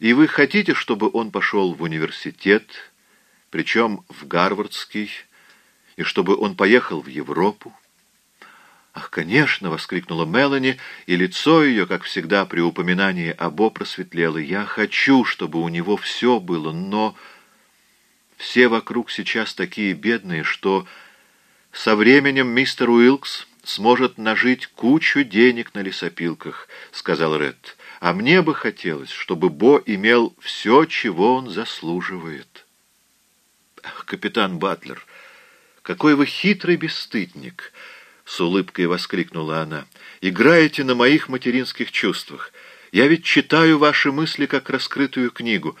И вы хотите, чтобы он пошел в университет, причем в Гарвардский, и чтобы он поехал в Европу? «Ах, конечно!» — воскликнула Мелани, и лицо ее, как всегда при упоминании Або, просветлело. «Я хочу, чтобы у него все было, но все вокруг сейчас такие бедные, что со временем мистер Уилкс сможет нажить кучу денег на лесопилках», — сказал Ред. «А мне бы хотелось, чтобы Бо имел все, чего он заслуживает». «Ах, капитан Батлер, какой вы хитрый бесстыдник!» — с улыбкой воскликнула она. «Играете на моих материнских чувствах. Я ведь читаю ваши мысли, как раскрытую книгу».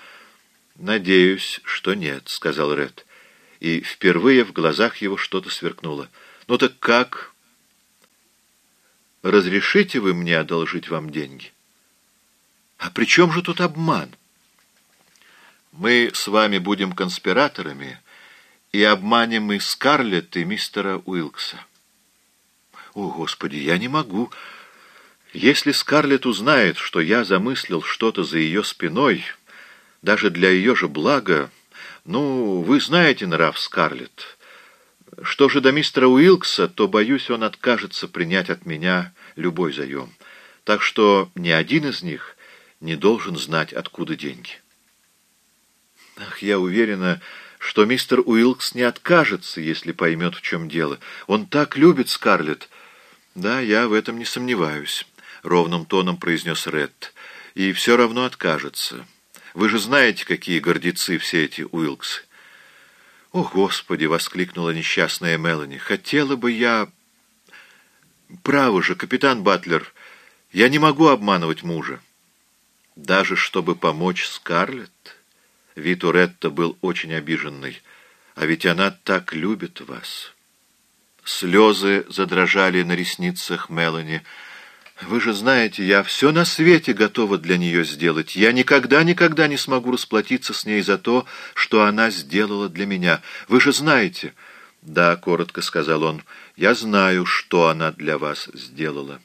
«Надеюсь, что нет», — сказал Ред. И впервые в глазах его что-то сверкнуло. «Ну так как? Разрешите вы мне одолжить вам деньги?» «А при чем же тут обман?» «Мы с вами будем конспираторами и обманем и Скарлетт, и мистера Уилкса». О, Господи, я не могу. Если Скарлетт узнает, что я замыслил что-то за ее спиной, даже для ее же блага, ну, вы знаете нрав Скарлетт. Что же до мистера Уилкса, то, боюсь, он откажется принять от меня любой заем. Так что ни один из них не должен знать, откуда деньги. Ах, я уверена, что мистер Уилкс не откажется, если поймет, в чем дело. Он так любит Скарлетт, «Да, я в этом не сомневаюсь», — ровным тоном произнес Ред. «И все равно откажется. Вы же знаете, какие гордецы все эти Уилксы». «О, Господи!» — воскликнула несчастная Мелани. «Хотела бы я...» «Право же, капитан Батлер, я не могу обманывать мужа». «Даже чтобы помочь Скарлетт?» Вид у Ретта был очень обиженный. «А ведь она так любит вас». Слезы задрожали на ресницах Мелани. «Вы же знаете, я все на свете готова для нее сделать. Я никогда-никогда не смогу расплатиться с ней за то, что она сделала для меня. Вы же знаете...» «Да», — коротко сказал он, — «я знаю, что она для вас сделала».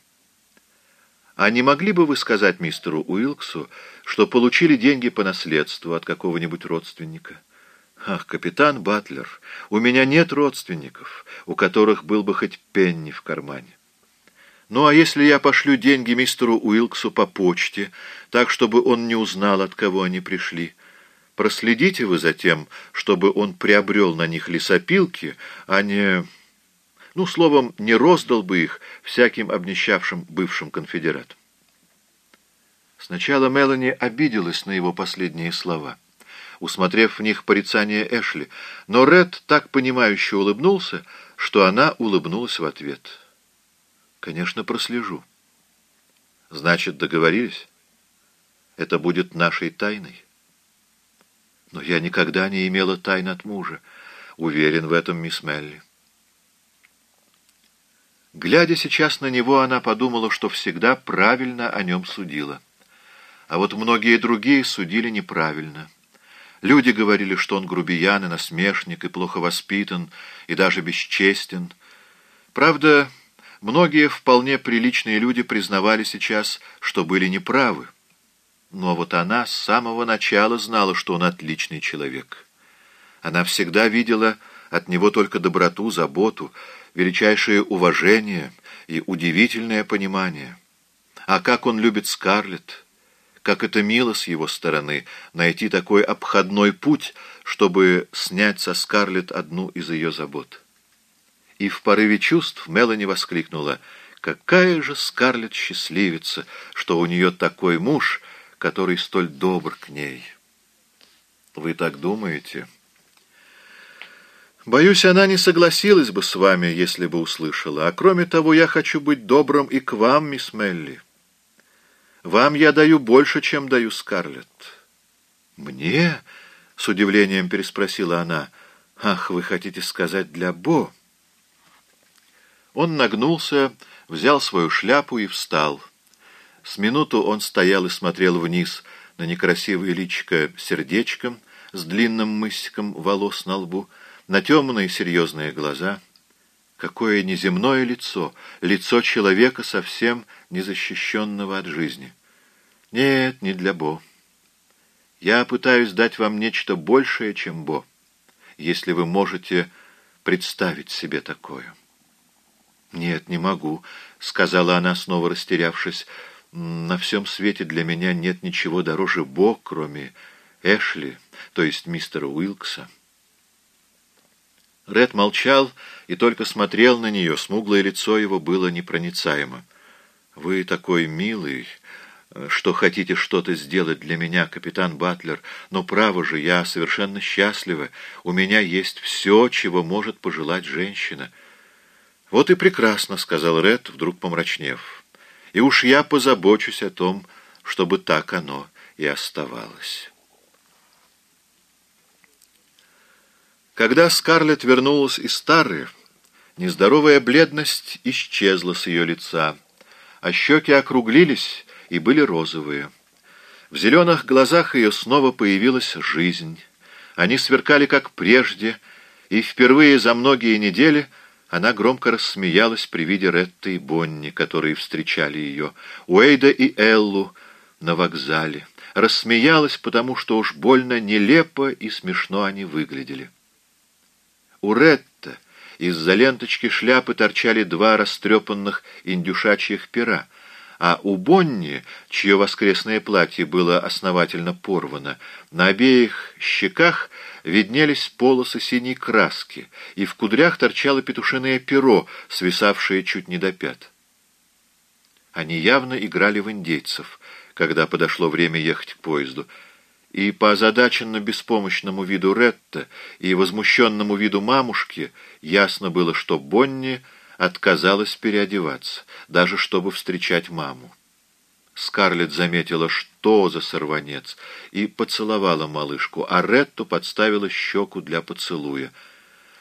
«А не могли бы вы сказать мистеру Уилксу, что получили деньги по наследству от какого-нибудь родственника?» Ах, капитан Батлер, у меня нет родственников, у которых был бы хоть пенни в кармане. Ну, а если я пошлю деньги мистеру Уилксу по почте, так, чтобы он не узнал, от кого они пришли? Проследите вы за тем, чтобы он приобрел на них лесопилки, а не... Ну, словом, не роздал бы их всяким обнищавшим бывшим конфедератам. Сначала Мелани обиделась на его последние слова — усмотрев в них порицание Эшли, но Ред так понимающе улыбнулся, что она улыбнулась в ответ. «Конечно, прослежу». «Значит, договорились? Это будет нашей тайной?» «Но я никогда не имела тайн от мужа. Уверен в этом, мисс Мелли». Глядя сейчас на него, она подумала, что всегда правильно о нем судила. А вот многие другие судили неправильно. Люди говорили, что он грубиян и насмешник, и плохо воспитан, и даже бесчестен. Правда, многие вполне приличные люди признавали сейчас, что были неправы. Но вот она с самого начала знала, что он отличный человек. Она всегда видела от него только доброту, заботу, величайшее уважение и удивительное понимание. А как он любит Скарлетт! Как это мило с его стороны найти такой обходной путь, чтобы снять со Скарлетт одну из ее забот. И в порыве чувств Мелани воскликнула, «Какая же Скарлетт счастливица, что у нее такой муж, который столь добр к ней!» «Вы так думаете?» «Боюсь, она не согласилась бы с вами, если бы услышала. А кроме того, я хочу быть добрым и к вам, мисс Мелли. Вам я даю больше, чем даю Скарлетт». «Мне?» — с удивлением переспросила она. «Ах, вы хотите сказать для Бо?» Он нагнулся, взял свою шляпу и встал. С минуту он стоял и смотрел вниз на некрасивое личико сердечком с длинным мысиком волос на лбу, на темные серьезные глаза. Какое неземное лицо, лицо человека совсем незащищенного от жизни. Нет, не для Бо. Я пытаюсь дать вам нечто большее, чем Бо, если вы можете представить себе такое». «Нет, не могу», — сказала она, снова растерявшись. «На всем свете для меня нет ничего дороже Бо, кроме Эшли, то есть мистера Уилкса». Ред молчал и только смотрел на нее, смуглое лицо его было непроницаемо. «Вы такой милый, что хотите что-то сделать для меня, капитан Батлер, но, право же, я совершенно счастлива, у меня есть все, чего может пожелать женщина». «Вот и прекрасно», — сказал Ред, вдруг помрачнев. «И уж я позабочусь о том, чтобы так оно и оставалось». Когда Скарлетт вернулась из Тары, нездоровая бледность исчезла с ее лица, а щеки округлились и были розовые. В зеленых глазах ее снова появилась жизнь. Они сверкали, как прежде, и впервые за многие недели — она громко рассмеялась при виде Ретты и Бонни, которые встречали ее, Уэйда и Эллу на вокзале. Рассмеялась, потому что уж больно нелепо и смешно они выглядели. У Ретта из-за ленточки шляпы торчали два растрепанных индюшачьих пера, а у Бонни, чье воскресное платье было основательно порвано, на обеих щеках виднелись полосы синей краски, и в кудрях торчало петушиное перо, свисавшее чуть не до пят. Они явно играли в индейцев, когда подошло время ехать к поезду, и по озадаченно беспомощному виду Ретта и возмущенному виду мамушки ясно было, что Бонни отказалась переодеваться, даже чтобы встречать маму. Скарлетт заметила, что за сорванец, и поцеловала малышку, а Ретту подставила щеку для поцелуя.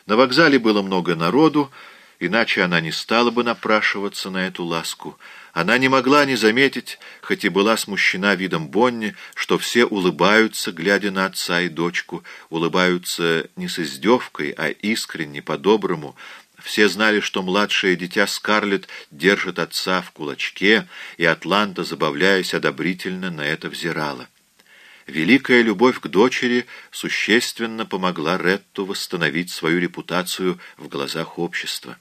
На вокзале было много народу, иначе она не стала бы напрашиваться на эту ласку. Она не могла не заметить, хоть и была смущена видом Бонни, что все улыбаются, глядя на отца и дочку, улыбаются не с издевкой, а искренне, по-доброму, все знали, что младшее дитя Скарлетт держит отца в кулачке, и Атланта, забавляясь одобрительно, на это взирала. Великая любовь к дочери существенно помогла Ретту восстановить свою репутацию в глазах общества.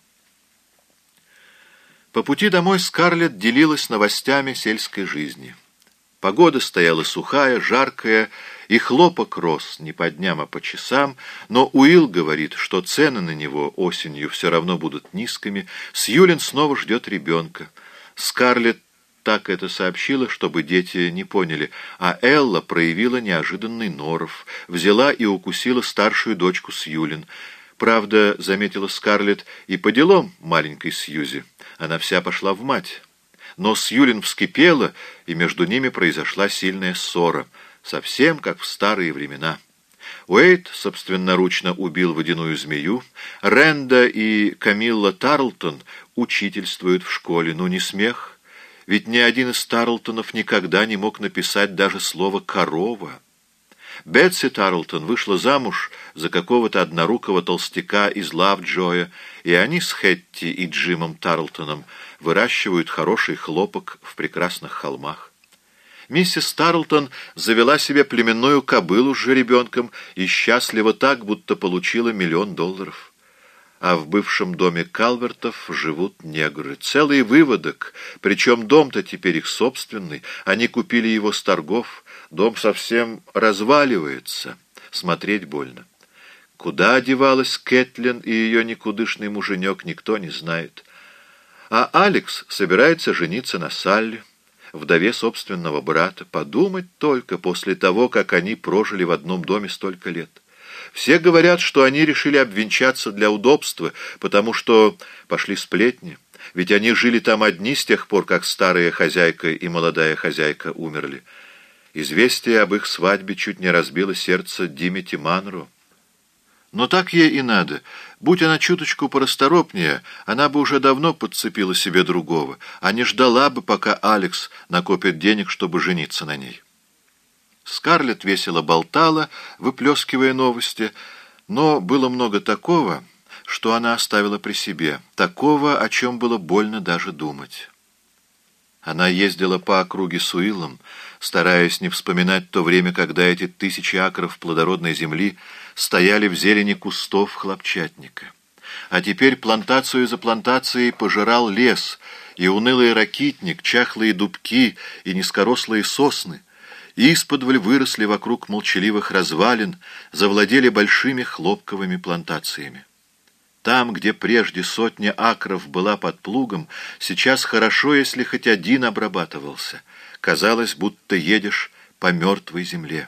По пути домой Скарлетт делилась новостями сельской жизни. Погода стояла сухая, жаркая, и хлопок рос не по дням, а по часам, но Уилл говорит, что цены на него осенью все равно будут низкими. Сьюлин снова ждет ребенка. Скарлетт так это сообщила, чтобы дети не поняли, а Элла проявила неожиданный норов, взяла и укусила старшую дочку Сьюлин. Правда, заметила Скарлетт, и по делам маленькой Сьюзи. Она вся пошла в мать. Но Сьюлин вскипела, и между ними произошла сильная ссора, совсем как в старые времена. Уэйт собственноручно убил водяную змею, Ренда и Камилла Тарлтон учительствуют в школе, ну не смех, ведь ни один из Тарлтонов никогда не мог написать даже слово «корова». Бетси Тарлтон вышла замуж за какого-то однорукого толстяка из Лавджоя, и они с Хетти и Джимом Тарлтоном выращивают хороший хлопок в прекрасных холмах. Миссис Тарлтон завела себе племенную кобылу с жеребенком и счастлива так, будто получила миллион долларов. А в бывшем доме Калвертов живут негры. Целый выводок, причем дом-то теперь их собственный. Они купили его с торгов. Дом совсем разваливается. Смотреть больно. Куда одевалась Кэтлин и ее никудышный муженек, никто не знает. А Алекс собирается жениться на Салли, вдове собственного брата. Подумать только после того, как они прожили в одном доме столько лет. Все говорят, что они решили обвенчаться для удобства, потому что пошли сплетни. Ведь они жили там одни с тех пор, как старая хозяйка и молодая хозяйка умерли. Известие об их свадьбе чуть не разбило сердце Димити Манро. Но так ей и надо. Будь она чуточку порасторопнее, она бы уже давно подцепила себе другого, а не ждала бы, пока Алекс накопит денег, чтобы жениться на ней. Скарлетт весело болтала, выплескивая новости, но было много такого, что она оставила при себе, такого, о чем было больно даже думать. Она ездила по округе с Уиллом, стараясь не вспоминать то время, когда эти тысячи акров плодородной земли стояли в зелени кустов хлопчатника. А теперь плантацию за плантацией пожирал лес, и унылый ракитник, чахлые дубки и низкорослые сосны — исподволь выросли вокруг молчаливых развалин, завладели большими хлопковыми плантациями. Там, где прежде сотня акров была под плугом, сейчас хорошо, если хоть один обрабатывался. Казалось, будто едешь по мертвой земле.